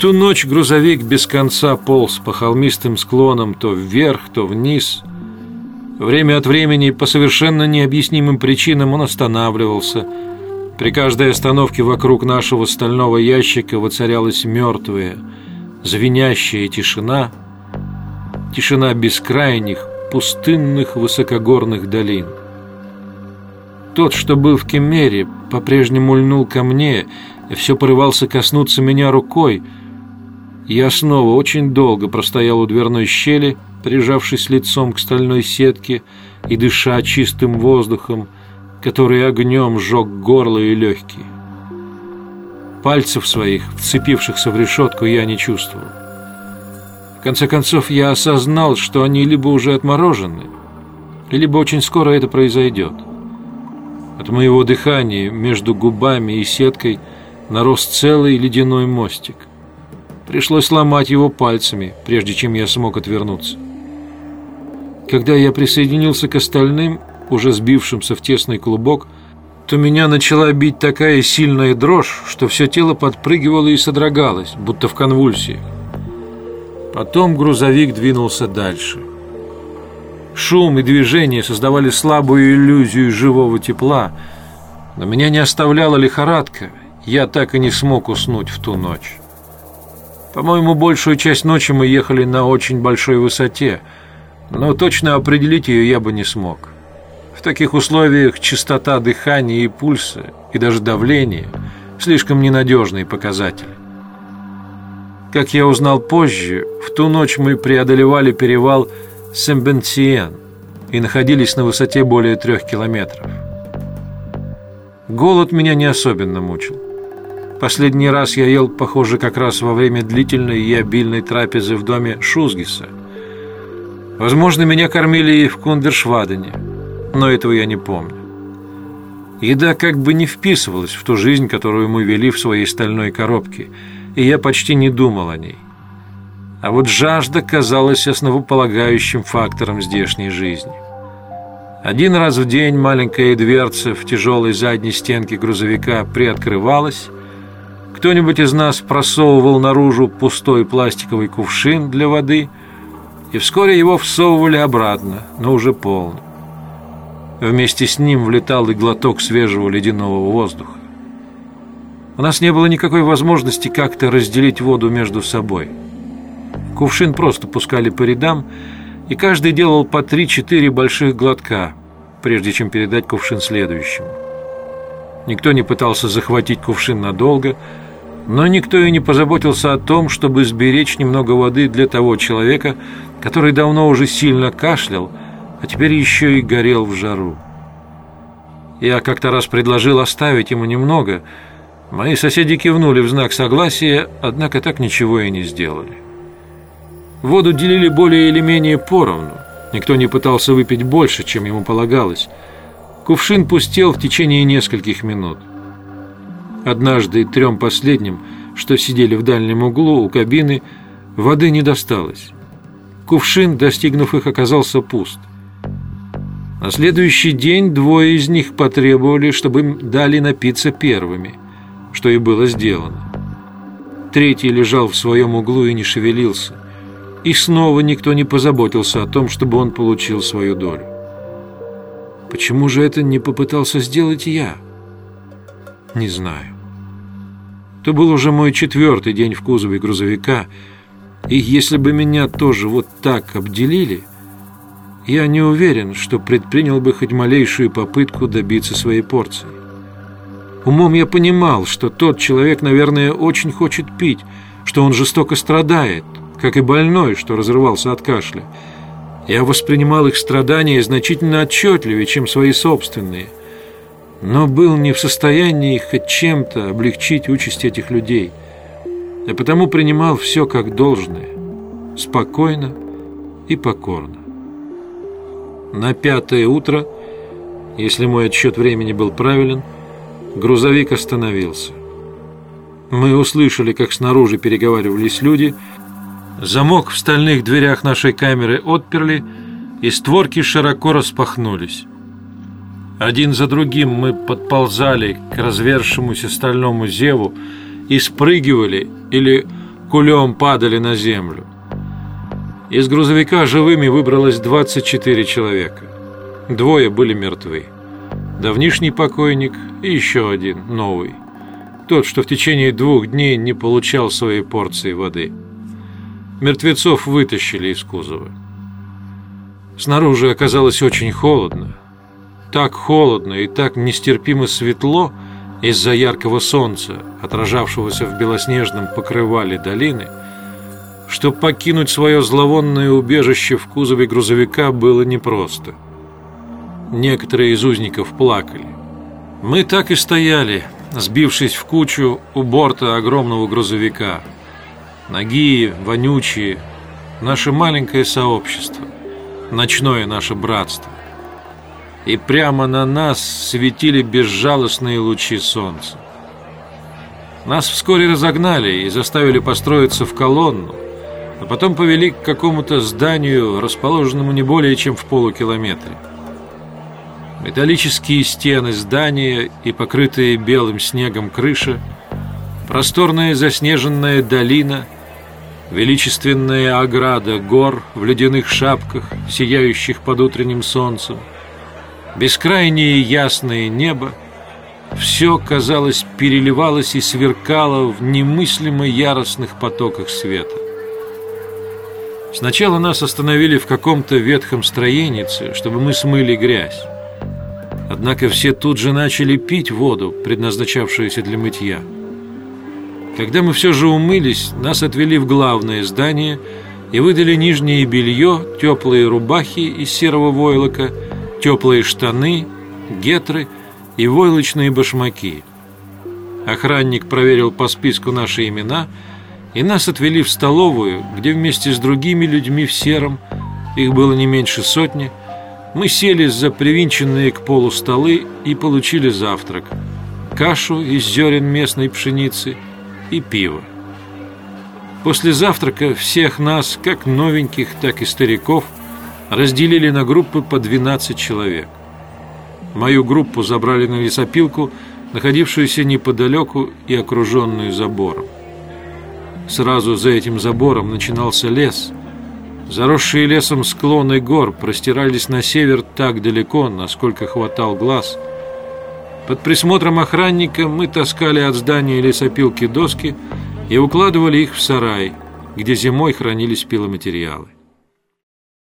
ту ночь грузовик без конца полз по холмистым склонам то вверх, то вниз. Время от времени по совершенно необъяснимым причинам он останавливался. При каждой остановке вокруг нашего стального ящика воцарялась мертвая, звенящая тишина, тишина бескрайних, пустынных высокогорных долин. Тот, что был в Кемере, по-прежнему льнул ко мне и все порывался коснуться меня рукой. Я снова очень долго простоял у дверной щели, прижавшись лицом к стальной сетке и дыша чистым воздухом, который огнем сжег горло и легкие. Пальцев своих, вцепившихся в решетку, я не чувствовал. В конце концов, я осознал, что они либо уже отморожены, либо очень скоро это произойдет. От моего дыхания между губами и сеткой нарос целый ледяной мостик. Пришлось ломать его пальцами, прежде чем я смог отвернуться. Когда я присоединился к остальным, уже сбившимся в тесный клубок, то меня начала бить такая сильная дрожь, что все тело подпрыгивало и содрогалось, будто в конвульсиях. Потом грузовик двинулся дальше. Шум и движение создавали слабую иллюзию живого тепла, но меня не оставляла лихорадка, я так и не смог уснуть в ту ночь. По-моему, большую часть ночи мы ехали на очень большой высоте, но точно определить ее я бы не смог. В таких условиях частота дыхания и пульса, и даже давления – слишком ненадежные показатели. Как я узнал позже, в ту ночь мы преодолевали перевал – Сембентиен и находились на высоте более трех километров. Голод меня не особенно мучил. Последний раз я ел, похоже, как раз во время длительной и обильной трапезы в доме Шузгиса. Возможно, меня кормили и в Кундершвадене, но этого я не помню. Еда как бы не вписывалась в ту жизнь, которую мы вели в своей стальной коробке, и я почти не думал о ней. А вот жажда казалась основополагающим фактором здешней жизни. Один раз в день маленькая дверца в тяжелой задней стенке грузовика приоткрывалась, кто-нибудь из нас просовывал наружу пустой пластиковый кувшин для воды, и вскоре его всовывали обратно, но уже полный. Вместе с ним влетал и глоток свежего ледяного воздуха. У нас не было никакой возможности как-то разделить воду между собой – Кувшин просто пускали по рядам, и каждый делал по 3-4 больших глотка, прежде чем передать кувшин следующему. Никто не пытался захватить кувшин надолго, но никто и не позаботился о том, чтобы сберечь немного воды для того человека, который давно уже сильно кашлял, а теперь еще и горел в жару. Я как-то раз предложил оставить ему немного. Мои соседи кивнули в знак согласия, однако так ничего и не сделали. Воду делили более или менее поровну. Никто не пытался выпить больше, чем ему полагалось. Кувшин пустел в течение нескольких минут. Однажды трем последним, что сидели в дальнем углу у кабины, воды не досталось. Кувшин, достигнув их, оказался пуст. На следующий день двое из них потребовали, чтобы им дали напиться первыми, что и было сделано. Третий лежал в своем углу и не шевелился. И снова никто не позаботился о том, чтобы он получил свою долю. Почему же это не попытался сделать я? Не знаю. Это был уже мой четвертый день в кузове грузовика, и если бы меня тоже вот так обделили, я не уверен, что предпринял бы хоть малейшую попытку добиться своей порции. Умом я понимал, что тот человек, наверное, очень хочет пить, что он жестоко страдает – как и больной, что разрывался от кашля. Я воспринимал их страдания значительно отчетливее, чем свои собственные, но был не в состоянии хоть чем-то облегчить участь этих людей, а потому принимал все как должное, спокойно и покорно. На пятое утро, если мой отсчет времени был правилен, грузовик остановился. Мы услышали, как снаружи переговаривались люди – Замок в стальных дверях нашей камеры отперли, и створки широко распахнулись. Один за другим мы подползали к развершемуся стальному зеву и спрыгивали или кулем падали на землю. Из грузовика живыми выбралось 24 человека. Двое были мертвы. Давнишний покойник и еще один, новый. Тот, что в течение двух дней не получал своей порции воды. Мертвецов вытащили из кузова. Снаружи оказалось очень холодно. Так холодно и так нестерпимо светло из-за яркого солнца, отражавшегося в белоснежном покрывале долины – что покинуть свое зловонное убежище в кузове грузовика было непросто. Некоторые из узников плакали. Мы так и стояли, сбившись в кучу у борта огромного грузовика. Ноги, вонючие, наше маленькое сообщество, ночное наше братство. И прямо на нас светили безжалостные лучи солнца. Нас вскоре разогнали и заставили построиться в колонну, а потом повели к какому-то зданию, расположенному не более чем в полукилометре. Металлические стены здания и покрытые белым снегом крыша, просторная заснеженная долина, величественная ограда гор в ледяных шапках, сияющих под утренним солнцем, бескрайнее ясное небо, все, казалось, переливалось и сверкало в немыслимо яростных потоках света. Сначала нас остановили в каком-то ветхом строенице, чтобы мы смыли грязь. Однако все тут же начали пить воду, предназначавшуюся для мытья. Когда мы все же умылись, нас отвели в главное здание и выдали нижнее белье, теплые рубахи из серого войлока, теплые штаны, гетры и войлочные башмаки. Охранник проверил по списку наши имена – и нас отвели в столовую, где вместе с другими людьми в сером, их было не меньше сотни, мы сели за привинченные к полу столы и получили завтрак. Кашу из зерен местной пшеницы и пиво. После завтрака всех нас, как новеньких, так и стариков, разделили на группы по 12 человек. Мою группу забрали на лесопилку, находившуюся неподалеку и окруженную забором. Сразу за этим забором начинался лес. Заросшие лесом склоны гор простирались на север так далеко, насколько хватал глаз. Под присмотром охранника мы таскали от здания лесопилки доски и укладывали их в сарай, где зимой хранились пиломатериалы.